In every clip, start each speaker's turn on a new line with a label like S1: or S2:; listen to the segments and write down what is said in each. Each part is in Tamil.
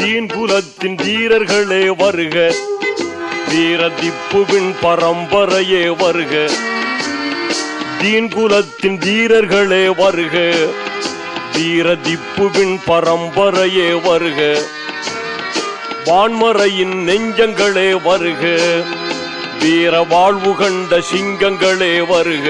S1: தீன் குலத்தின் வீரர்களே வருக. வீரதிப்புவின் பரம்பரையே வருக. தீன் குலத்தின் வீரர்களே வருக. வீரதிப்புவின் பரம்பரையே வருக. வான்மறையின் நெஞ்சங்களே வருக. வீர வாழ்வு கண்ட சிங்கங்களே வருக.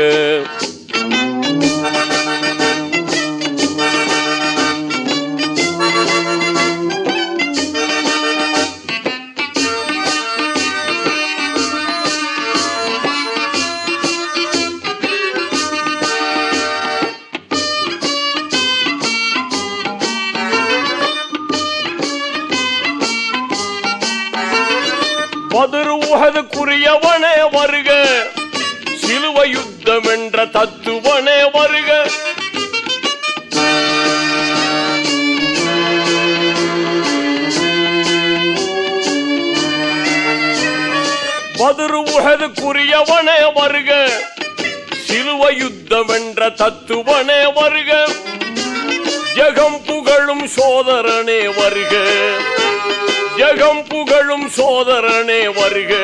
S1: பதிரு உகதுக்குரியவனே வருக. சிலுவ யுத்தம் என்ற தத்துவனே வருக. பதிரு உகதுக்குரியவனே வருக. சிலுவ யுத்தம் என்ற தத்துவனே வருக. ஜெகம் புகழும் சோதரனே வருக. ஜெகம் புகழும் சோதரனே வருக.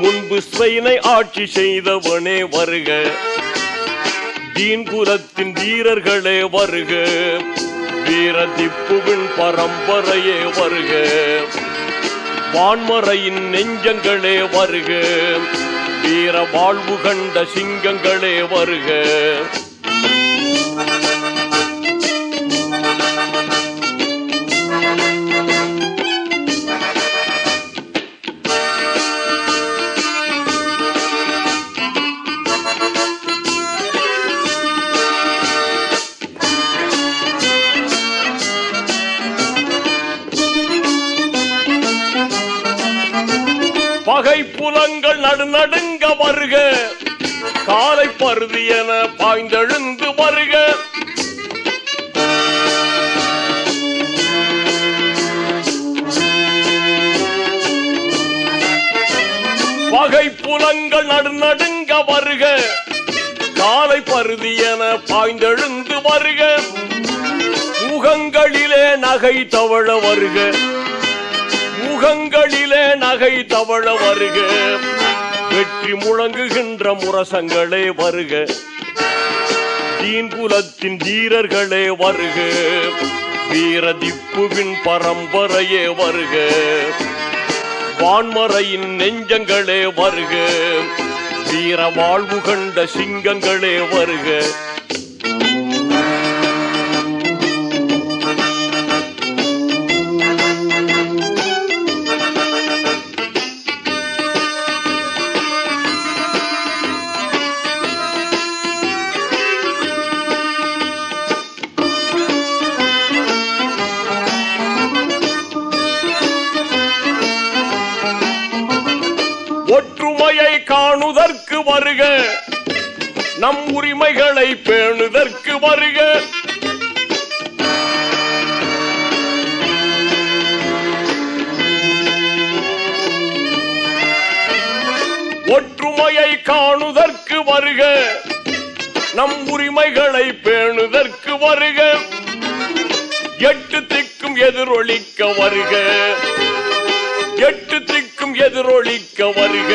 S1: முன்பு ஸ்பெயினை ஆட்சி செய்தவனே வருக. தீன்புரத்தின் வீரர்களே வருக. வீர திப்புவின் பரம்பரையே வருக. வான்மறையின் நெஞ்சங்களே வருக. வீர வாழ்வு கண்ட சிங்கங்களே வருக. பகை புலங்கள் நடுநடுங்க வருக. காலை பருதி என பாய்ந்தெழுந்து வருக. பகை புலங்கள் நடுநடுங்க வருக. காலை பருதி என பாய்ந்தெழுந்து வருக. முகங்களிலே நகை தவழ வருக. முகங்களிலே நகை தவழ வருக. வெற்றி முழங்குகின்ற முரசங்களே வருக. தீன்புலத்தின் வீரர்களே வருக. வீர திப்புவின் பரம்பரையே வருக. வான்மறையின் நெஞ்சங்களே வருக. வீர வாழ்வு கண்ட சிங்கங்களே வருக. வருக. நம் உரிமைகளை பேணுதற்கு வருக. ஒற்றுமையை காணுதற்கு வருக. நம் உரிமைகளை பேணுதற்கு வருக. எட்டு திக்கும் எதிரொலிக்க வருக. எட்டு திக்கும் எதிரொலிக்க வருக.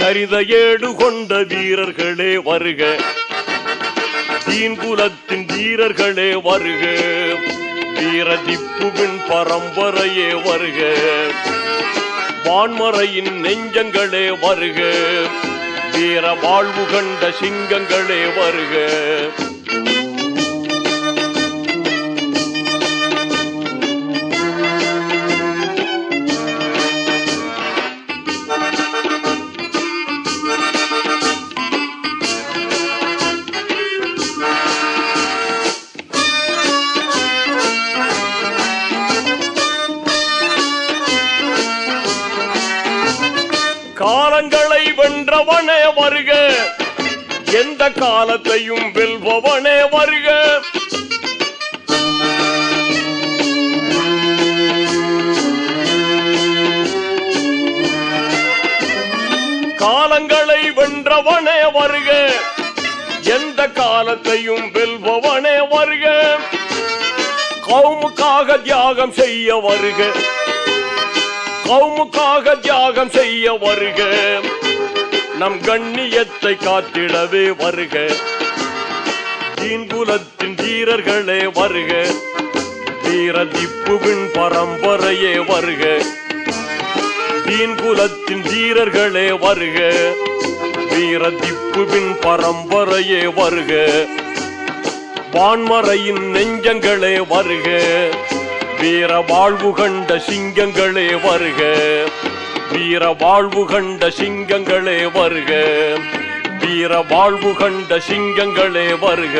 S1: சரித ஏடு கொண்ட வீரர்களே வருக. தீன் குலத்தின் வீரர்களே வருக. வீர திப்புவின் பரம்பரையே வருக. வான்மறையின் நெஞ்சங்களே வருக. வீர வாழ்வு கண்ட சிங்கங்களே வருக. வெல்பவனே வருக. எந்த காலத்தையும் வெல்பவனே வருக. காலங்களை வென்றவனே வருக. எந்த காலத்தையும் வெல்பவனே வருக. கவுமுக்காக தியாகம் செய்ய வருக. கவுமுக்காக தியாகம் செய்ய வருக. நம் கண்ணியத்தை காத்திடவே வருக. தீன்குலத்தின் வீரர்களே வருக. வீர திப்புவின் பரம்பரையே வருக. தீன்குலத்தின் வீரர்களே வருக. வீர திப்புவின் பரம்பரையே வருக. வான்மறையின் நெஞ்சங்களே வருக. வீர வாழ்வு கண்ட சிங்கங்களே வருக. வீர வாழ்வு கண்ட சிங்கங்களே வருக. வீர வாழ்வு கண்ட சிங்கங்களே வருக.